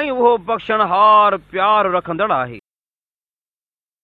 ۽ اهو بخشڻهار هار پيار رکندڙ آهي.